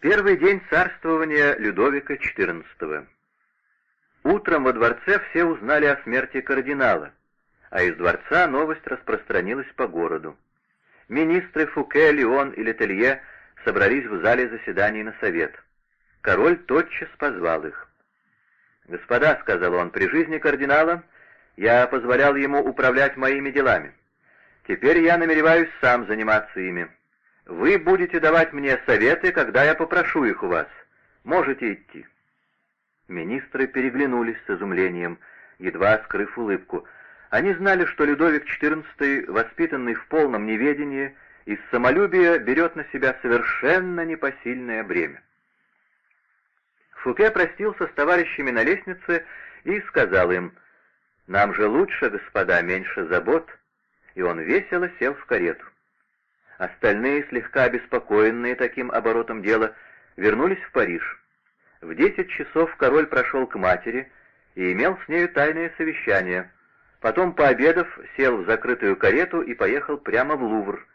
Первый день царствования Людовика XIV. Утром во дворце все узнали о смерти кардинала, а из дворца новость распространилась по городу. Министры Фуке, Леон и Летелье собрались в зале заседаний на совет. Король тотчас позвал их. «Господа», — сказал он, — «при жизни кардинала я позволял ему управлять моими делами. Теперь я намереваюсь сам заниматься ими. Вы будете давать мне советы, когда я попрошу их у вас. Можете идти». Министры переглянулись с изумлением, едва скрыв улыбку. Они знали, что Людовик XIV, воспитанный в полном неведении, из самолюбия берет на себя совершенно непосильное бремя. Фуке простился с товарищами на лестнице и сказал им, «Нам же лучше, господа, меньше забот», и он весело сел в карету. Остальные, слегка обеспокоенные таким оборотом дела, вернулись в Париж. В десять часов король прошел к матери и имел с нею тайное совещание. Потом, пообедав, сел в закрытую карету и поехал прямо в Лувр.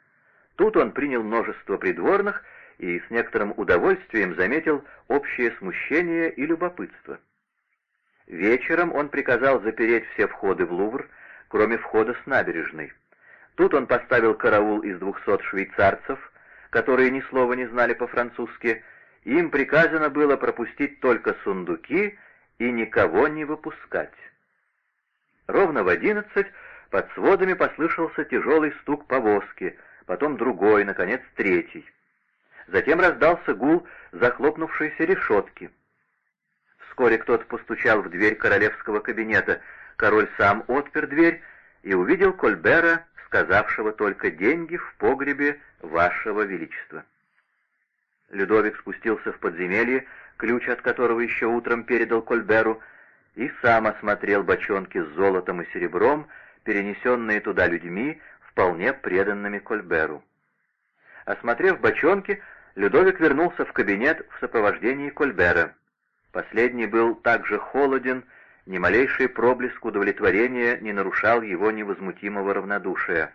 Тут он принял множество придворных и с некоторым удовольствием заметил общее смущение и любопытство. Вечером он приказал запереть все входы в Лувр, кроме входа с набережной. Тут он поставил караул из двухсот швейцарцев, которые ни слова не знали по-французски, им приказано было пропустить только сундуки и никого не выпускать. Ровно в одиннадцать под сводами послышался тяжелый стук повозки, потом другой, наконец, третий. Затем раздался гул захлопнувшейся решетки. Вскоре кто-то постучал в дверь королевского кабинета. Король сам отпер дверь и увидел Кольбера, сказавшего только деньги в погребе вашего величества. Людовик спустился в подземелье, ключ от которого еще утром передал Кольберу, и сам осмотрел бочонки с золотом и серебром, перенесенные туда людьми, вполне преданными Кольберу. Осмотрев бочонки, Людовик вернулся в кабинет в сопровождении Кольбера. Последний был так же холоден, ни малейший проблеск удовлетворения не нарушал его невозмутимого равнодушия.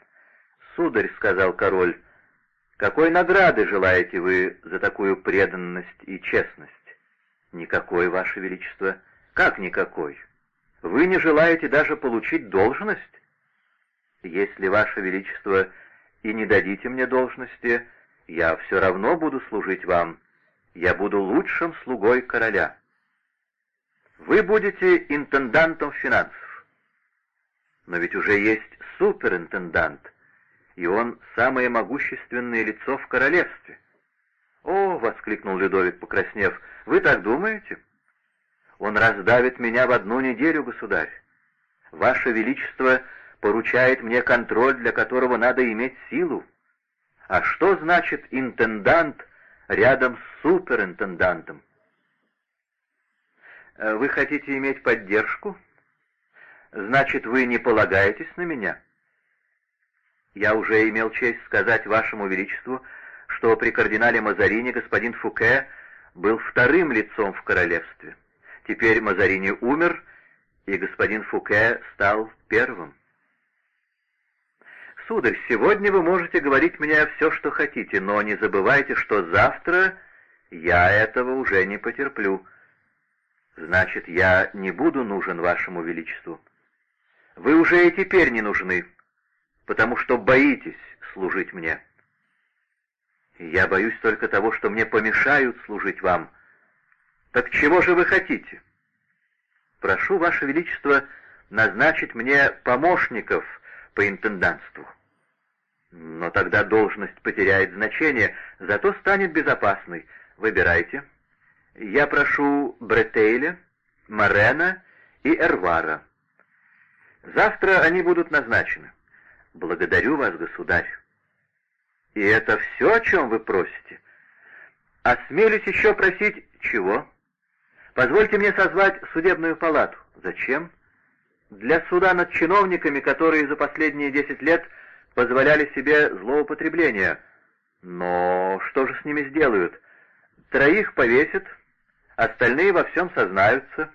«Сударь», — сказал король, — «какой награды желаете вы за такую преданность и честность?» «Никакой, Ваше Величество». «Как никакой? Вы не желаете даже получить должность?» «Если, Ваше Величество, и не дадите мне должности, я все равно буду служить вам. Я буду лучшим слугой короля. Вы будете интендантом финансов. Но ведь уже есть суперинтендант, и он самое могущественное лицо в королевстве. «О!» — воскликнул Людовик, покраснев. «Вы так думаете?» «Он раздавит меня в одну неделю, государь. Ваше Величество поручает мне контроль, для которого надо иметь силу. А что значит интендант рядом с суперинтендантом? Э, вы хотите иметь поддержку? Значит, вы не полагаетесь на меня? Я уже имел честь сказать вашему величеству, что при кардинале Мазарини господин Фуке был вторым лицом в королевстве. Теперь Мазарини умер, и господин Фуке стал первым. «Сударь, сегодня вы можете говорить мне все, что хотите, но не забывайте, что завтра я этого уже не потерплю. Значит, я не буду нужен вашему величеству. Вы уже и теперь не нужны, потому что боитесь служить мне. Я боюсь только того, что мне помешают служить вам. Так чего же вы хотите? Прошу, ваше величество, назначить мне помощников по интендантству». Но тогда должность потеряет значение, зато станет безопасной. Выбирайте. Я прошу Бретейля, Морена и Эрвара. Завтра они будут назначены. Благодарю вас, государь. И это все, о чем вы просите? Осмелюсь еще просить чего? Позвольте мне созвать судебную палату. Зачем? Для суда над чиновниками, которые за последние десять лет позволяли себе злоупотребления. Но что же с ними сделают? Троих повесят, остальные во всем сознаются.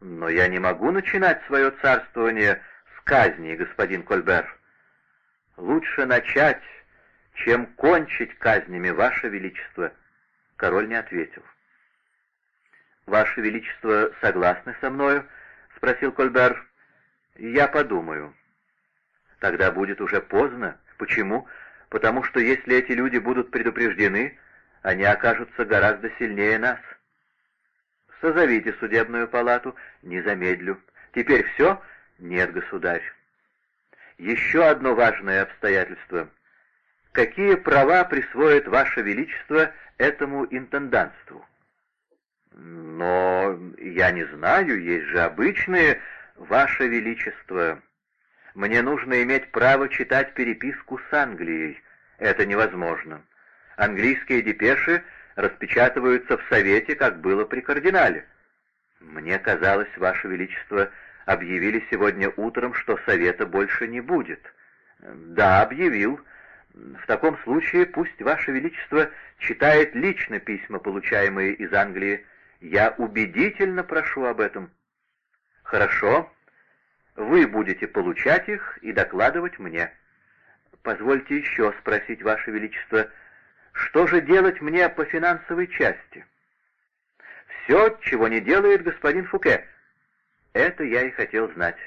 Но я не могу начинать свое царствование с казни, господин Кольбер. Лучше начать, чем кончить казнями, Ваше Величество. Король не ответил. «Ваше Величество согласны со мною?» — спросил Кольбер. «Я подумаю». «Тогда будет уже поздно. Почему? Потому что если эти люди будут предупреждены, они окажутся гораздо сильнее нас». «Созовите судебную палату. Не замедлю. Теперь все?» «Нет, государь». «Еще одно важное обстоятельство. Какие права присвоит Ваше Величество этому интендантству?» «Но я не знаю, есть же обычные, Ваше Величество. Мне нужно иметь право читать переписку с Англией. Это невозможно. Английские депеши распечатываются в Совете, как было при кардинале. Мне казалось, Ваше Величество, объявили сегодня утром, что Совета больше не будет. Да, объявил. В таком случае пусть Ваше Величество читает лично письма, получаемые из Англии, я убедительно прошу об этом. Хорошо. Вы будете получать их и докладывать мне. Позвольте еще спросить, Ваше Величество, что же делать мне по финансовой части? Все, чего не делает господин Фуке. Это я и хотел знать.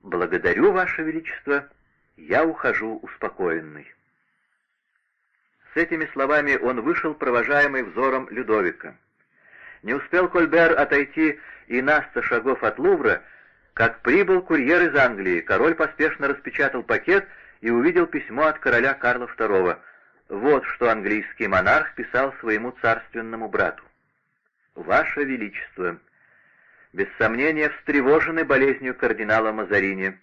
Благодарю, Ваше Величество, я ухожу успокоенный. С этими словами он вышел, провожаемый взором Людовика. Не успел Кольбер отойти и на сто шагов от Лувра, как прибыл курьер из Англии. Король поспешно распечатал пакет и увидел письмо от короля Карла II. Вот что английский монарх писал своему царственному брату. «Ваше Величество, без сомнения встревожены болезнью кардинала Мазарини,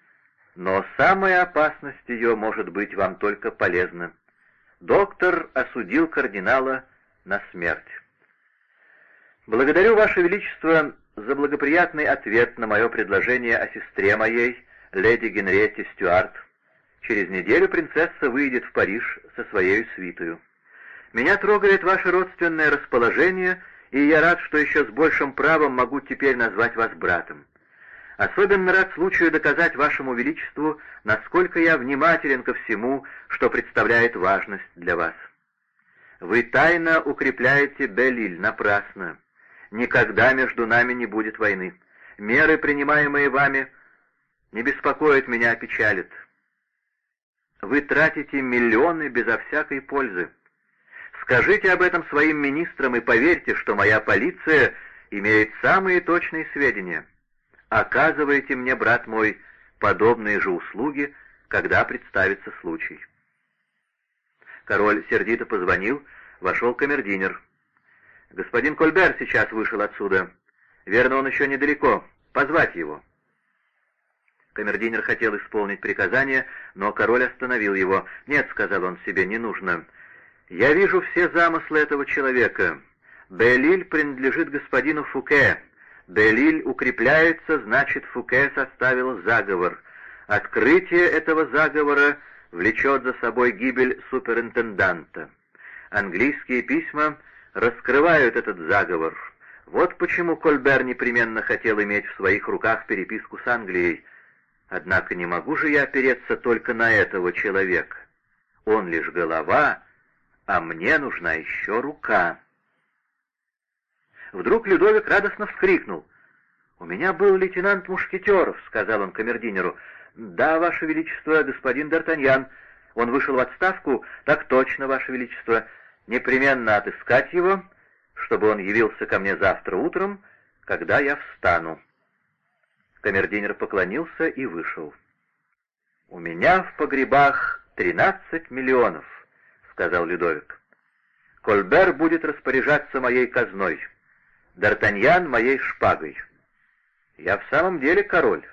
но самая опасность ее может быть вам только полезна. Доктор осудил кардинала на смерть. Благодарю Ваше Величество за благоприятный ответ на мое предложение о сестре моей, леди Генриетте Стюарт. Через неделю принцесса выйдет в Париж со своей свитою. Меня трогает ваше родственное расположение, и я рад, что еще с большим правом могу теперь назвать вас братом. Особенно рад случаю доказать вашему величеству, насколько я внимателен ко всему, что представляет важность для вас. Вы тайно укрепляете Белиль напрасно. Никогда между нами не будет войны. Меры, принимаемые вами, не беспокоят меня, а печалят. Вы тратите миллионы безо всякой пользы. Скажите об этом своим министрам и поверьте, что моя полиция имеет самые точные сведения. Оказывайте мне, брат мой, подобные же услуги, когда представится случай. Король сердито позвонил, вошел камердинер. «Господин Кольбер сейчас вышел отсюда. Верно, он еще недалеко. Позвать его». Камердинер хотел исполнить приказание, но король остановил его. «Нет», — сказал он себе, — «не нужно. Я вижу все замыслы этого человека. Белиль принадлежит господину Фуке. Белиль укрепляется, значит, Фуке составил заговор. Открытие этого заговора влечет за собой гибель суперинтенданта. Английские письма раскрывают этот заговор. Вот почему Кольбер непременно хотел иметь в своих руках переписку с Англией. Однако не могу же я опереться только на этого человека. Он лишь голова, а мне нужна еще рука. Вдруг Людовик радостно вскрикнул. «У меня был лейтенант Мушкетеров», — сказал он камердинеру. «Да, Ваше Величество, господин Д'Артаньян. Он вышел в отставку?» «Так точно, Ваше Величество непременно отыскать его, чтобы он явился ко мне завтра утром, когда я встану. Камердинер поклонился и вышел. «У меня в погребах тринадцать миллионов», — сказал Людовик. «Кольбер будет распоряжаться моей казной, Д'Артаньян — моей шпагой. Я в самом деле король».